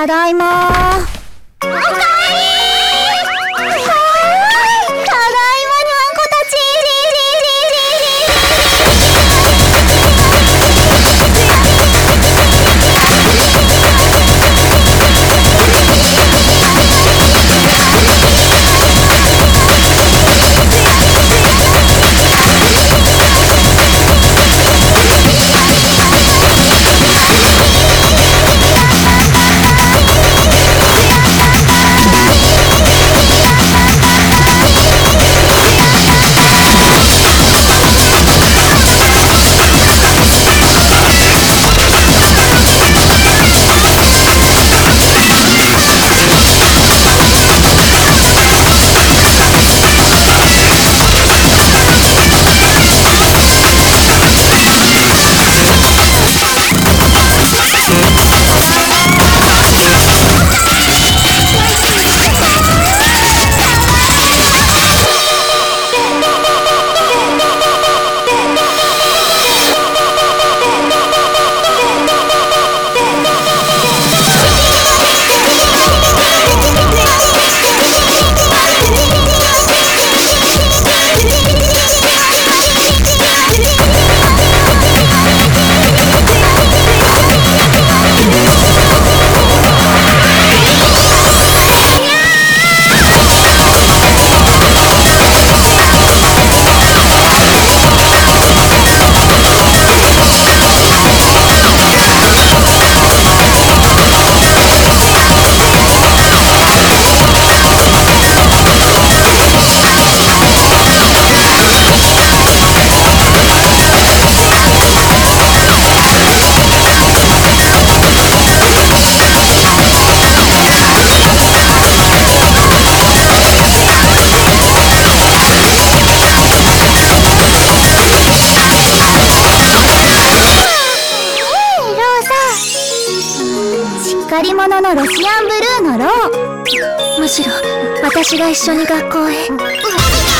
ただいまおーサしっかり者のロシアンブルーのロー。むしろ私が一緒に学校へ。